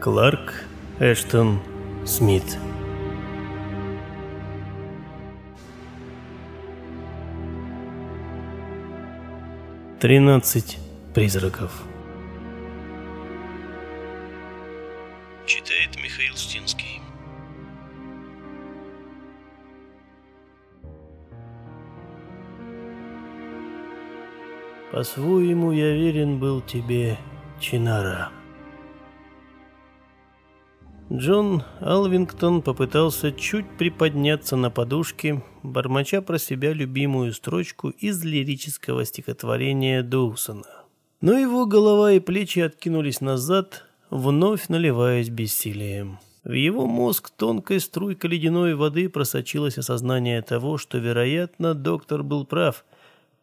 Кларк Эштон Смит. Тринадцать призраков. Читает Михаил Стинский. По-своему я верен был тебе, Чинара. Джон Алвингтон попытался чуть приподняться на подушке, бормоча про себя любимую строчку из лирического стихотворения Доусона. Но его голова и плечи откинулись назад, вновь наливаясь бессилием. В его мозг тонкой струйкой ледяной воды просочилось осознание того, что, вероятно, доктор был прав.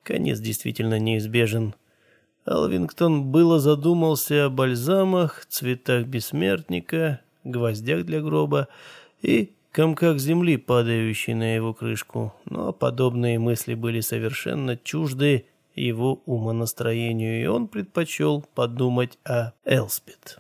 Конец действительно неизбежен. Алвингтон было задумался о бальзамах, цветах бессмертника, гвоздях для гроба и комках земли, падающей на его крышку, но подобные мысли были совершенно чужды его умонастроению, и он предпочел подумать о Элспет.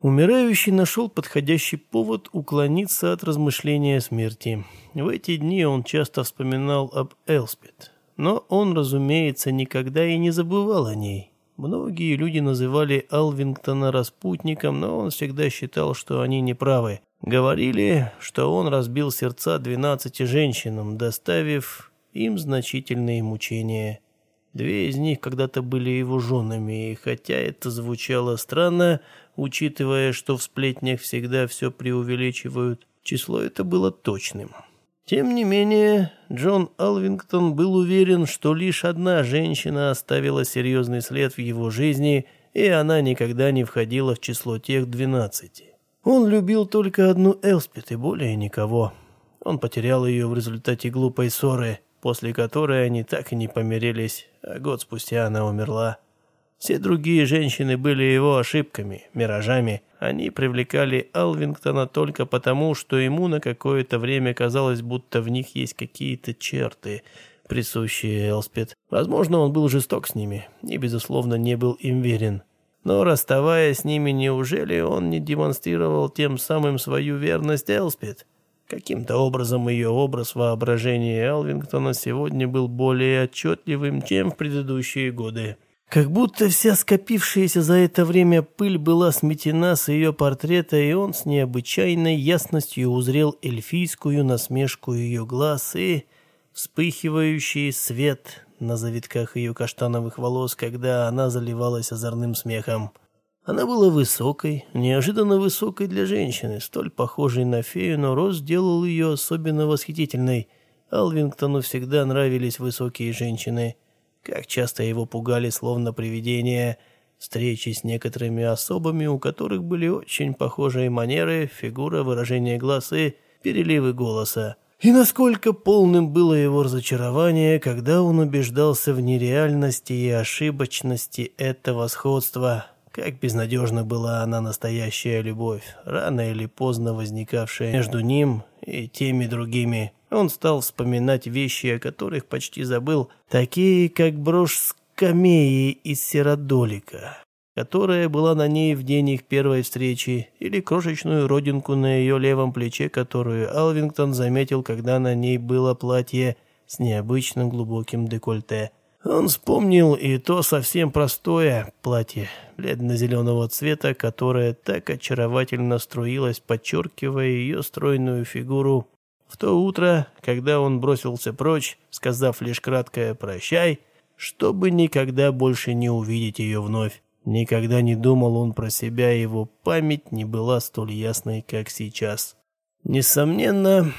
Умирающий нашел подходящий повод уклониться от размышления о смерти. В эти дни он часто вспоминал об Элспет, но он, разумеется, никогда и не забывал о ней. Многие люди называли Алвингтона распутником, но он всегда считал, что они неправы. Говорили, что он разбил сердца двенадцати женщинам, доставив им значительные мучения. Две из них когда-то были его женами, и хотя это звучало странно, учитывая, что в сплетнях всегда все преувеличивают, число это было точным. Тем не менее, Джон Алвингтон был уверен, что лишь одна женщина оставила серьезный след в его жизни, и она никогда не входила в число тех двенадцати. Он любил только одну Элспет и более никого. Он потерял ее в результате глупой ссоры, после которой они так и не помирились, а год спустя она умерла. Все другие женщины были его ошибками, миражами. Они привлекали Алвингтона только потому, что ему на какое-то время казалось, будто в них есть какие-то черты, присущие Элспет. Возможно, он был жесток с ними и, безусловно, не был им верен. Но, расставаясь с ними, неужели он не демонстрировал тем самым свою верность Элспет? Каким-то образом ее образ воображения Элвингтона сегодня был более отчетливым, чем в предыдущие годы. Как будто вся скопившаяся за это время пыль была сметена с ее портрета, и он с необычайной ясностью узрел эльфийскую насмешку ее глаз и вспыхивающий свет на завитках ее каштановых волос, когда она заливалась озорным смехом. Она была высокой, неожиданно высокой для женщины, столь похожей на фею, но рост делал ее особенно восхитительной. Алвингтону всегда нравились высокие женщины – как часто его пугали словно привидения, встречи с некоторыми особами, у которых были очень похожие манеры, фигура, выражение глаз и переливы голоса. И насколько полным было его разочарование, когда он убеждался в нереальности и ошибочности этого сходства. Как безнадежна была она настоящая любовь, рано или поздно возникавшая между ним и теми другими. Он стал вспоминать вещи, о которых почти забыл, такие как брошь скамеи из серодолика, которая была на ней в день их первой встречи, или крошечную родинку на ее левом плече, которую Алвингтон заметил, когда на ней было платье с необычным глубоким декольте. Он вспомнил и то совсем простое платье бледно-зеленого цвета, которое так очаровательно струилось, подчеркивая ее стройную фигуру в то утро, когда он бросился прочь, сказав лишь краткое «прощай», чтобы никогда больше не увидеть ее вновь. Никогда не думал он про себя, его память не была столь ясной, как сейчас. Несомненно,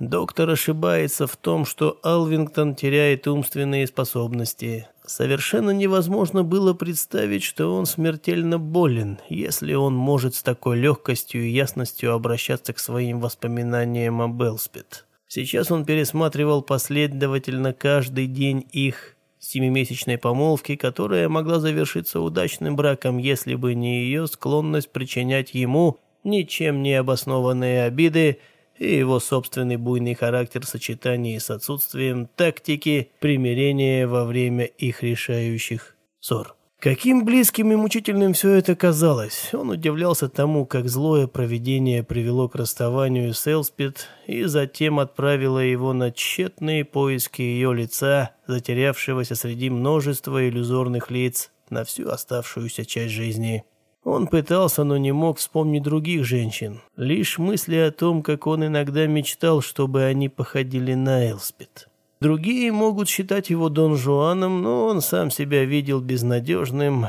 доктор ошибается в том, что Алвингтон теряет умственные способности. Совершенно невозможно было представить, что он смертельно болен, если он может с такой легкостью и ясностью обращаться к своим воспоминаниям о Белспет. Сейчас он пересматривал последовательно каждый день их семимесячной помолвки, которая могла завершиться удачным браком, если бы не ее склонность причинять ему ничем не обоснованные обиды, и его собственный буйный характер в сочетании с отсутствием тактики примирения во время их решающих ссор. Каким близким и мучительным все это казалось. Он удивлялся тому, как злое провидение привело к расставанию с Элспид и затем отправило его на тщетные поиски ее лица, затерявшегося среди множества иллюзорных лиц на всю оставшуюся часть жизни. Он пытался, но не мог вспомнить других женщин. Лишь мысли о том, как он иногда мечтал, чтобы они походили на Элспид. Другие могут считать его Дон Жуаном, но он сам себя видел безнадежным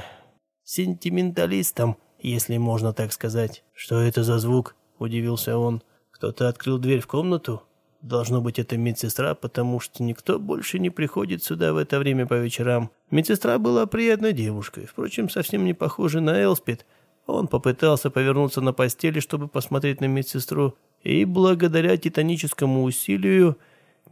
сентименталистом, если можно так сказать. «Что это за звук?» – удивился он. «Кто-то открыл дверь в комнату?» Должно быть, это медсестра, потому что никто больше не приходит сюда в это время по вечерам. Медсестра была приятной девушкой, впрочем, совсем не похожей на Элспид. Он попытался повернуться на постели, чтобы посмотреть на медсестру, и благодаря титаническому усилию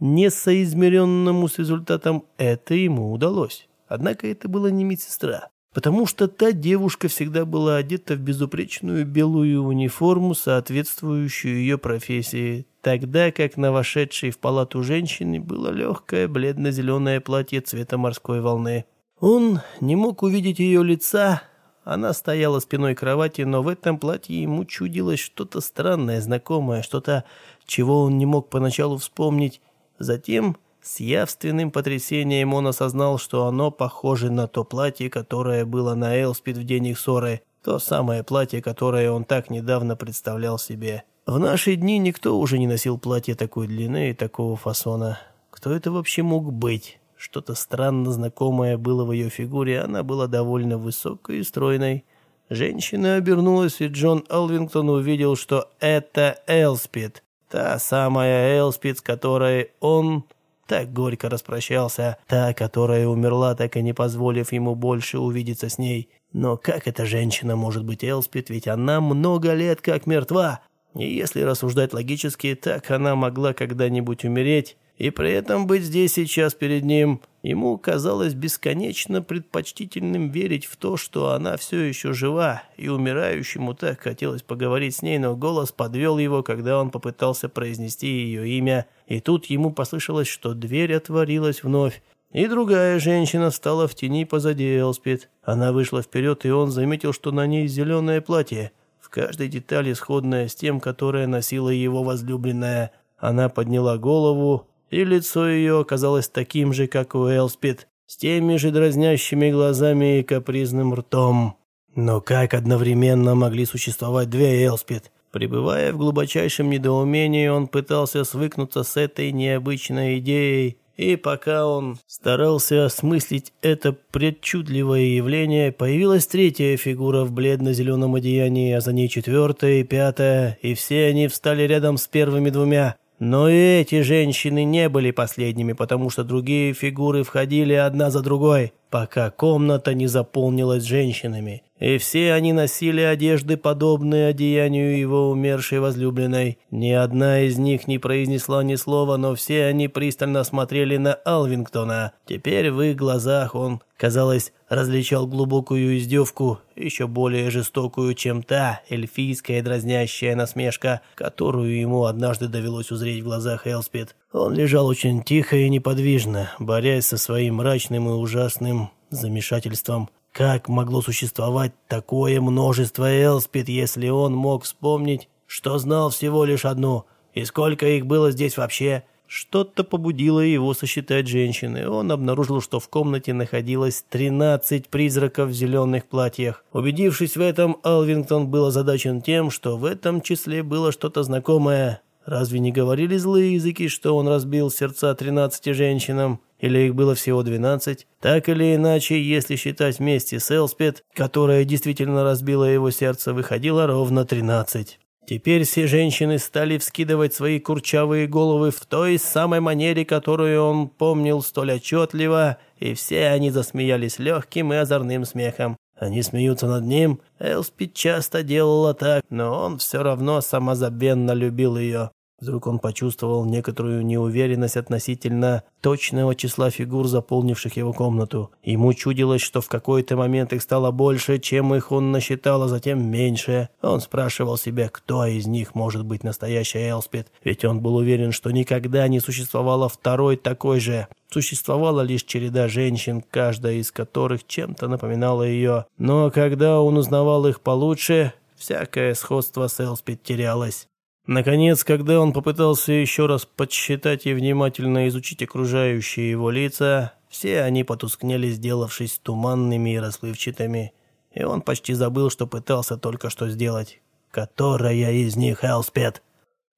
несоизмеренному с результатом, это ему удалось. Однако это была не медсестра, потому что та девушка всегда была одета в безупречную белую униформу, соответствующую ее профессии, тогда как на вошедшей в палату женщине было легкое бледно-зеленое платье цвета морской волны. Он не мог увидеть ее лица, она стояла спиной к кровати, но в этом платье ему чудилось что-то странное, знакомое, что-то, чего он не мог поначалу вспомнить, Затем с явственным потрясением он осознал, что оно похоже на то платье, которое было на Элспид в день их ссоры, то самое платье, которое он так недавно представлял себе. В наши дни никто уже не носил платье такой длины и такого фасона. Кто это вообще мог быть? Что-то странно знакомое было в ее фигуре, она была довольно высокой и стройной. Женщина обернулась, и Джон Элвингтон увидел, что это Элспид. Та самая Элспид, с которой он так горько распрощался, та, которая умерла, так и не позволив ему больше увидеться с ней. Но как эта женщина может быть Элспид, ведь она много лет как мертва? И если рассуждать логически, так она могла когда-нибудь умереть, и при этом быть здесь сейчас перед ним. Ему казалось бесконечно предпочтительным верить в то, что она все еще жива, и умирающему так хотелось поговорить с ней, но голос подвел его, когда он попытался произнести ее имя, и тут ему послышалось, что дверь отворилась вновь. И другая женщина встала в тени позади Элспид. Она вышла вперед, и он заметил, что на ней зеленое платье, каждой детали сходное с тем, которое носила его возлюбленная. Она подняла голову, и лицо ее оказалось таким же, как у Элспид, с теми же дразнящими глазами и капризным ртом. Но как одновременно могли существовать две Элспид? Пребывая в глубочайшем недоумении, он пытался свыкнуться с этой необычной идеей, и пока он старался осмыслить это предчудливое явление, появилась третья фигура в бледно-зеленом одеянии, а за ней четвертая и пятая, и все они встали рядом с первыми двумя. Но и эти женщины не были последними, потому что другие фигуры входили одна за другой, пока комната не заполнилась женщинами и все они носили одежды, подобные одеянию его умершей возлюбленной. Ни одна из них не произнесла ни слова, но все они пристально смотрели на Алвингтона. Теперь в их глазах он, казалось, различал глубокую издевку, еще более жестокую, чем та эльфийская дразнящая насмешка, которую ему однажды довелось узреть в глазах Элспид. Он лежал очень тихо и неподвижно, борясь со своим мрачным и ужасным замешательством. Как могло существовать такое множество Элспид, если он мог вспомнить, что знал всего лишь одну, и сколько их было здесь вообще? Что-то побудило его сосчитать женщины. Он обнаружил, что в комнате находилось 13 призраков в зеленых платьях. Убедившись в этом, Алвингтон был озадачен тем, что в этом числе было что-то знакомое. Разве не говорили злые языки, что он разбил сердца 13 женщинам? или их было всего 12. Так или иначе, если считать вместе с Элспет, которая действительно разбила его сердце, выходило ровно 13. Теперь все женщины стали вскидывать свои курчавые головы в той самой манере, которую он помнил столь отчетливо, и все они засмеялись легким и озорным смехом. Они смеются над ним. Элспид часто делала так, но он все равно самозабвенно любил ее. Вдруг он почувствовал некоторую неуверенность относительно точного числа фигур, заполнивших его комнату. Ему чудилось, что в какой-то момент их стало больше, чем их он насчитал, а затем меньше. Он спрашивал себя, кто из них может быть настоящая Элспет, ведь он был уверен, что никогда не существовало второй такой же. Существовала лишь череда женщин, каждая из которых чем-то напоминала ее. Но когда он узнавал их получше, всякое сходство с Элспет терялось. Наконец, когда он попытался еще раз подсчитать и внимательно изучить окружающие его лица, все они потускнели, сделавшись туманными и расплывчатыми, и он почти забыл, что пытался только что сделать. Которая из них Элспет?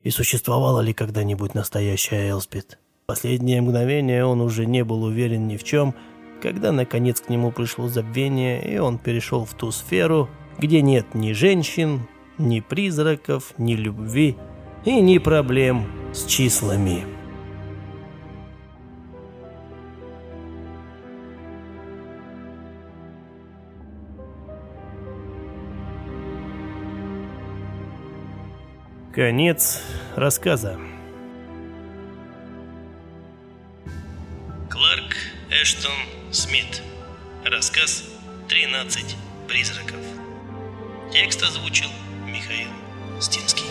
И существовала ли когда-нибудь настоящая Элспет? Последнее мгновение он уже не был уверен ни в чем, когда наконец к нему пришло забвение, и он перешел в ту сферу, где нет ни женщин, ни призраков, ни любви и ни проблем с числами. Конец рассказа. Кларк Эштон Смит. Рассказ «13 призраков». Текст озвучил Михаил Стинский.